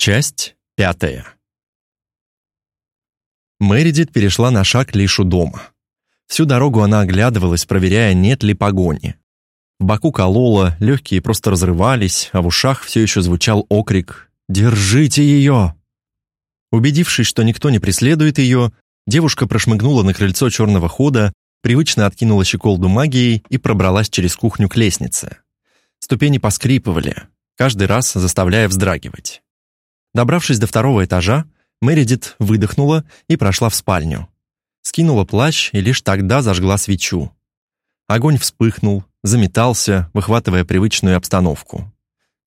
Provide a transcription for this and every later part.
Часть пятая. Мэридит перешла на шаг лишь у дома. Всю дорогу она оглядывалась, проверяя, нет ли погони. В боку колола, легкие просто разрывались, а в ушах все еще звучал окрик «Держите ее!». Убедившись, что никто не преследует ее, девушка прошмыгнула на крыльцо черного хода, привычно откинула щеколду магией и пробралась через кухню к лестнице. Ступени поскрипывали, каждый раз заставляя вздрагивать. Добравшись до второго этажа, Мэридит выдохнула и прошла в спальню. Скинула плащ и лишь тогда зажгла свечу. Огонь вспыхнул, заметался, выхватывая привычную обстановку.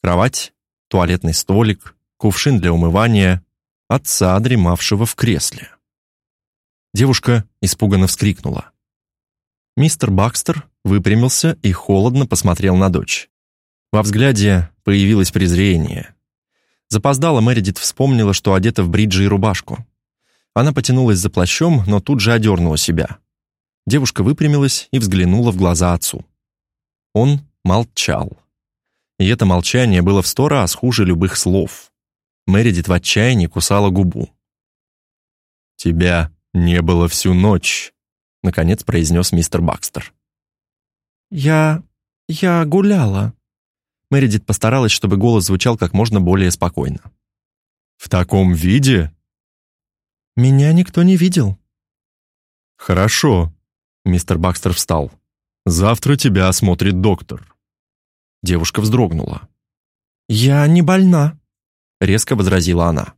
Кровать, туалетный столик, кувшин для умывания, отца, дремавшего в кресле. Девушка испуганно вскрикнула. Мистер Бакстер выпрямился и холодно посмотрел на дочь. Во взгляде появилось презрение. Запоздала Мэридит вспомнила, что одета в бриджи и рубашку. Она потянулась за плащом, но тут же одернула себя. Девушка выпрямилась и взглянула в глаза отцу. Он молчал. И это молчание было в сто раз хуже любых слов. Мэридит в отчаянии кусала губу. «Тебя не было всю ночь», — наконец произнес мистер Бакстер. «Я... я гуляла», Мэридит постаралась, чтобы голос звучал как можно более спокойно. «В таком виде?» «Меня никто не видел». «Хорошо», — мистер Бакстер встал. «Завтра тебя осмотрит доктор». Девушка вздрогнула. «Я не больна», — резко возразила она.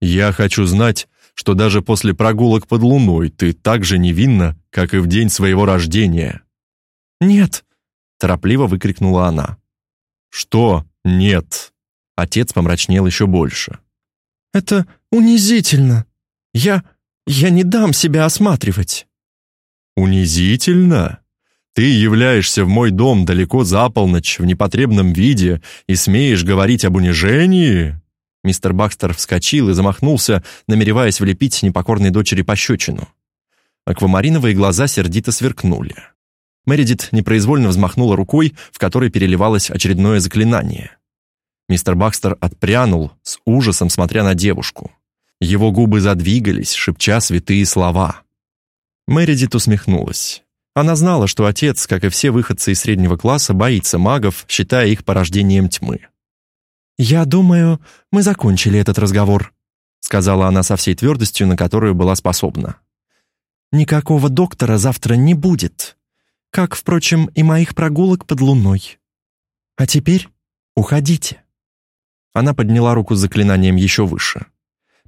«Я хочу знать, что даже после прогулок под луной ты так же невинна, как и в день своего рождения». «Нет», — торопливо выкрикнула она. «Что? Нет!» Отец помрачнел еще больше. «Это унизительно. Я... я не дам себя осматривать». «Унизительно? Ты являешься в мой дом далеко за полночь в непотребном виде и смеешь говорить об унижении?» Мистер Бакстер вскочил и замахнулся, намереваясь влепить непокорной дочери пощечину. Аквамариновые глаза сердито сверкнули. Мэридит непроизвольно взмахнула рукой, в которой переливалось очередное заклинание. Мистер Бакстер отпрянул, с ужасом смотря на девушку. Его губы задвигались, шепча святые слова. Мэридит усмехнулась. Она знала, что отец, как и все выходцы из среднего класса, боится магов, считая их порождением тьмы. «Я думаю, мы закончили этот разговор», сказала она со всей твердостью, на которую была способна. «Никакого доктора завтра не будет как, впрочем, и моих прогулок под луной. А теперь уходите». Она подняла руку с заклинанием еще выше.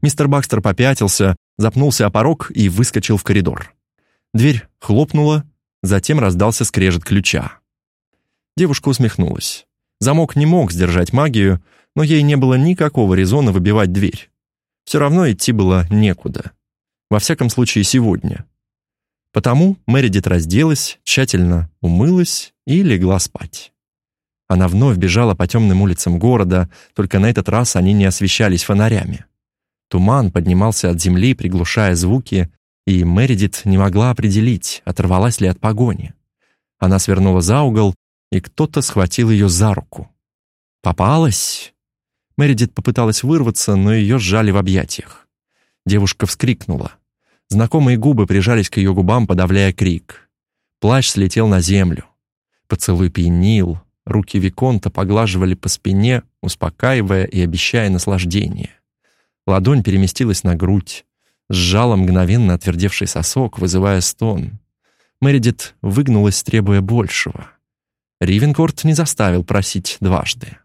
Мистер Бакстер попятился, запнулся о порог и выскочил в коридор. Дверь хлопнула, затем раздался скрежет ключа. Девушка усмехнулась. Замок не мог сдержать магию, но ей не было никакого резона выбивать дверь. Все равно идти было некуда. Во всяком случае, сегодня. Потому Мэридит разделась, тщательно умылась и легла спать. Она вновь бежала по темным улицам города, только на этот раз они не освещались фонарями. Туман поднимался от земли, приглушая звуки, и Мэридит не могла определить, оторвалась ли от погони. Она свернула за угол, и кто-то схватил ее за руку. «Попалась!» Мэридит попыталась вырваться, но ее сжали в объятиях. Девушка вскрикнула. Знакомые губы прижались к ее губам, подавляя крик. Плащ слетел на землю. Поцелуй пьянил, руки Виконта поглаживали по спине, успокаивая и обещая наслаждение. Ладонь переместилась на грудь, сжала мгновенно отвердевший сосок, вызывая стон. Мэридит выгнулась, требуя большего. Ривенкорт не заставил просить дважды.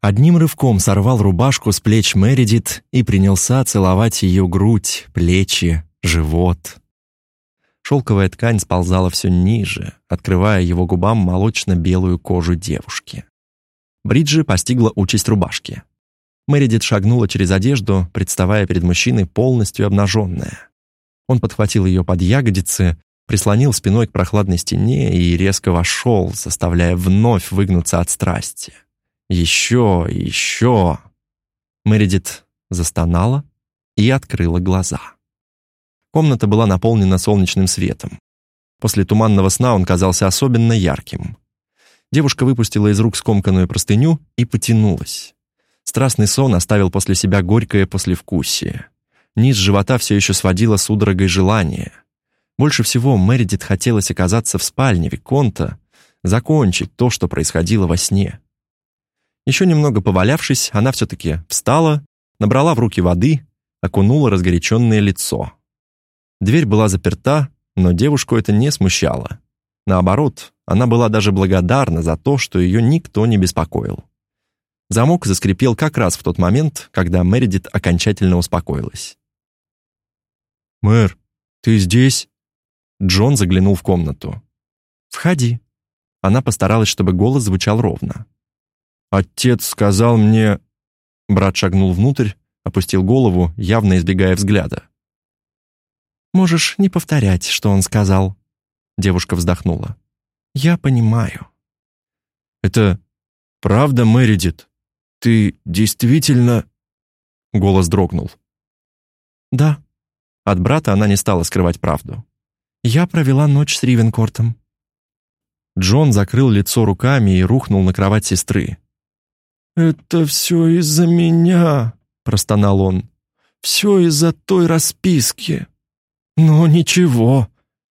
Одним рывком сорвал рубашку с плеч Мэридит и принялся целовать ее грудь, плечи, живот. Шелковая ткань сползала все ниже, открывая его губам молочно-белую кожу девушки. Бриджи постигла участь рубашки. Мэридит шагнула через одежду, представая перед мужчиной полностью обнаженная. Он подхватил ее под ягодицы, прислонил спиной к прохладной стене и резко вошел, заставляя вновь выгнуться от страсти. Еще, еще. Мэридит застонала и открыла глаза. Комната была наполнена солнечным светом. После туманного сна он казался особенно ярким. Девушка выпустила из рук скомканную простыню и потянулась. Страстный сон оставил после себя горькое послевкусие. Низ живота все еще сводило судорогой желание. Больше всего Мэридит хотелось оказаться в спальне Виконта, закончить то, что происходило во сне. Еще немного повалявшись, она все-таки встала, набрала в руки воды, окунула разгоряченное лицо. Дверь была заперта, но девушку это не смущало. Наоборот, она была даже благодарна за то, что ее никто не беспокоил. Замок заскрипел как раз в тот момент, когда Мередит окончательно успокоилась. «Мэр, ты здесь?» Джон заглянул в комнату. «Входи». Она постаралась, чтобы голос звучал ровно. «Отец сказал мне...» Брат шагнул внутрь, опустил голову, явно избегая взгляда. «Можешь не повторять, что он сказал». Девушка вздохнула. «Я понимаю». «Это правда, Мэридит?» Ты действительно...» Голос дрогнул. «Да». От брата она не стала скрывать правду. «Я провела ночь с Ривенкортом». Джон закрыл лицо руками и рухнул на кровать сестры. «Это все из-за меня», — простонал он. «Все из-за той расписки». «Но ничего».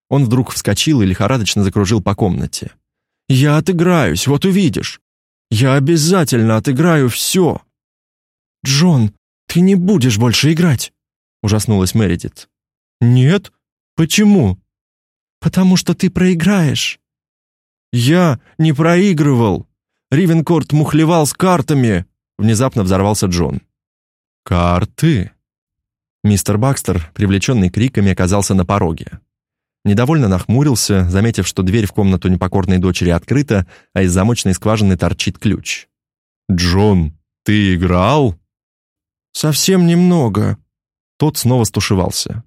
Он вдруг вскочил и лихорадочно закружил по комнате. «Я отыграюсь, вот увидишь. Я обязательно отыграю все!» «Джон, ты не будешь больше играть!» — ужаснулась Мередит. «Нет? Почему?» «Потому что ты проиграешь!» «Я не проигрывал! Ривенкорт мухлевал с картами!» Внезапно взорвался Джон. «Карты?» Мистер Бакстер, привлеченный криками, оказался на пороге. Недовольно нахмурился, заметив, что дверь в комнату непокорной дочери открыта, а из замочной скважины торчит ключ. «Джон, ты играл?» «Совсем немного». Тот снова стушевался.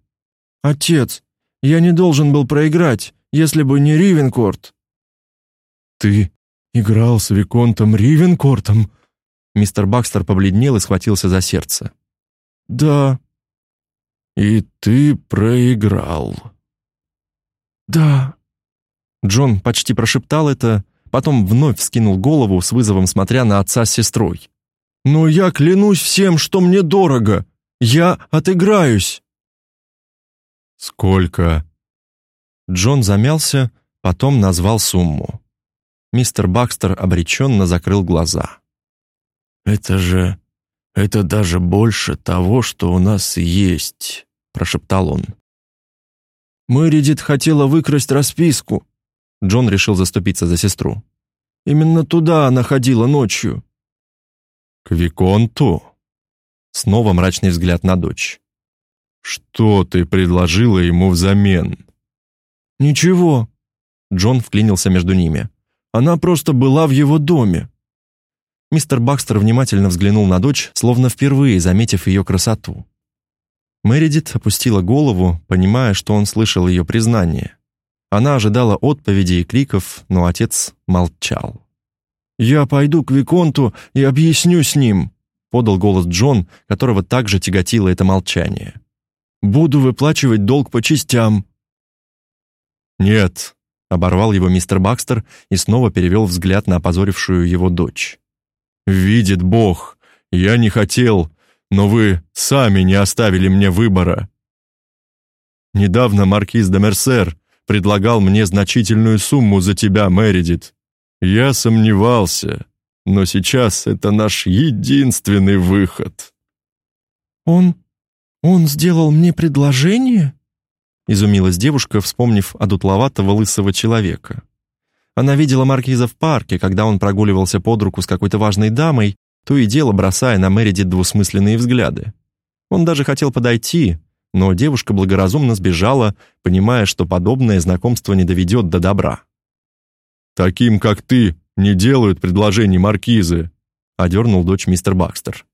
«Отец, я не должен был проиграть, если бы не Ривенкорт». «Ты играл с Виконтом Ривенкортом?» Мистер Бакстер побледнел и схватился за сердце. «Да». «И ты проиграл». «Да». Джон почти прошептал это, потом вновь вскинул голову с вызовом, смотря на отца с сестрой. «Но я клянусь всем, что мне дорого! Я отыграюсь!» «Сколько?» Джон замялся, потом назвал сумму. Мистер Бакстер обреченно закрыл глаза. «Это же... это даже больше того, что у нас есть», — прошептал он. Мэридит хотела выкрасть расписку. Джон решил заступиться за сестру. Именно туда она ходила ночью. К Виконту? Снова мрачный взгляд на дочь. Что ты предложила ему взамен? Ничего. Джон вклинился между ними. Она просто была в его доме. Мистер Бакстер внимательно взглянул на дочь, словно впервые заметив ее красоту. Мэридит опустила голову, понимая, что он слышал ее признание. Она ожидала отповеди и криков, но отец молчал. «Я пойду к Виконту и объясню с ним», — подал голос Джон, которого также тяготило это молчание. «Буду выплачивать долг по частям». «Нет», — оборвал его мистер Бакстер и снова перевел взгляд на опозорившую его дочь. «Видит Бог, я не хотел, но вы сами не оставили мне выбора. Недавно маркиз де Мерсер предлагал мне значительную сумму за тебя, Мэридит. Я сомневался, но сейчас это наш единственный выход. Он он сделал мне предложение? изумилась девушка, вспомнив о дутловатого лысого человека. Она видела маркиза в парке, когда он прогуливался под руку с какой-то важной дамой, то и дело бросая на Мередит двусмысленные взгляды. Он даже хотел подойти, но девушка благоразумно сбежала, понимая, что подобное знакомство не доведет до добра. «Таким, как ты, не делают предложений маркизы», — одернул дочь мистер Бакстер.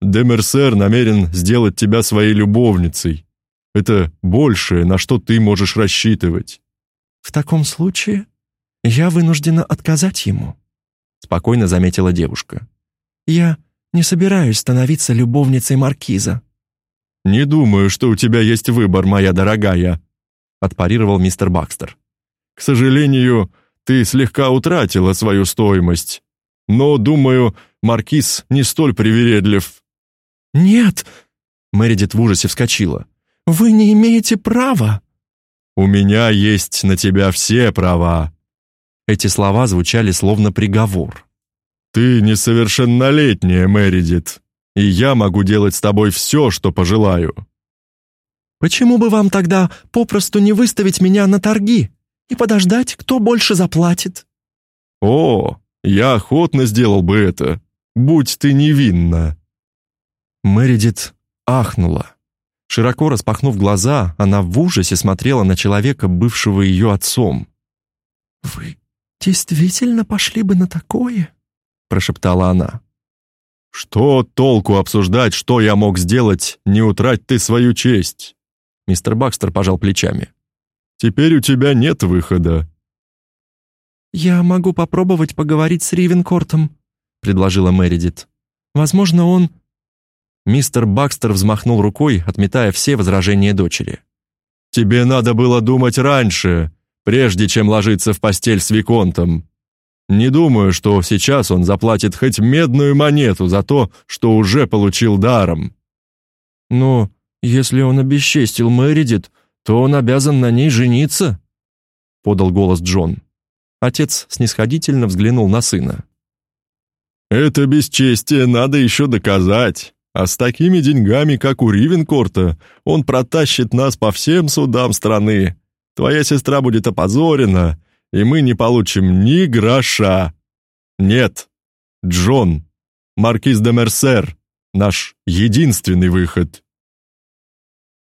«Демерсер намерен сделать тебя своей любовницей. Это большее, на что ты можешь рассчитывать». «В таком случае я вынуждена отказать ему», — спокойно заметила девушка. Я не собираюсь становиться любовницей маркиза». «Не думаю, что у тебя есть выбор, моя дорогая», — отпарировал мистер Бакстер. «К сожалению, ты слегка утратила свою стоимость. но, думаю, маркиз не столь привередлив». «Нет!» — Мэридит в ужасе вскочила. «Вы не имеете права!» «У меня есть на тебя все права!» Эти слова звучали словно приговор. «Ты несовершеннолетняя, Мэридит, и я могу делать с тобой все, что пожелаю». «Почему бы вам тогда попросту не выставить меня на торги и подождать, кто больше заплатит?» «О, я охотно сделал бы это, будь ты невинна». Мэридит ахнула. Широко распахнув глаза, она в ужасе смотрела на человека, бывшего ее отцом. «Вы действительно пошли бы на такое?» Прошептала она. «Что толку обсуждать, что я мог сделать, не утрать ты свою честь?» Мистер Бакстер пожал плечами. «Теперь у тебя нет выхода». «Я могу попробовать поговорить с Ривенкортом», — предложила Мэридит. «Возможно, он...» Мистер Бакстер взмахнул рукой, отметая все возражения дочери. «Тебе надо было думать раньше, прежде чем ложиться в постель с Виконтом. Не думаю, что сейчас он заплатит хоть медную монету за то, что уже получил даром». «Но если он обесчестил Мэридит, то он обязан на ней жениться», — подал голос Джон. Отец снисходительно взглянул на сына. «Это бесчестие надо еще доказать. А с такими деньгами, как у Ривенкорта, он протащит нас по всем судам страны. Твоя сестра будет опозорена, и мы не получим ни гроша. Нет, Джон, маркиз де Мерсер, наш единственный выход».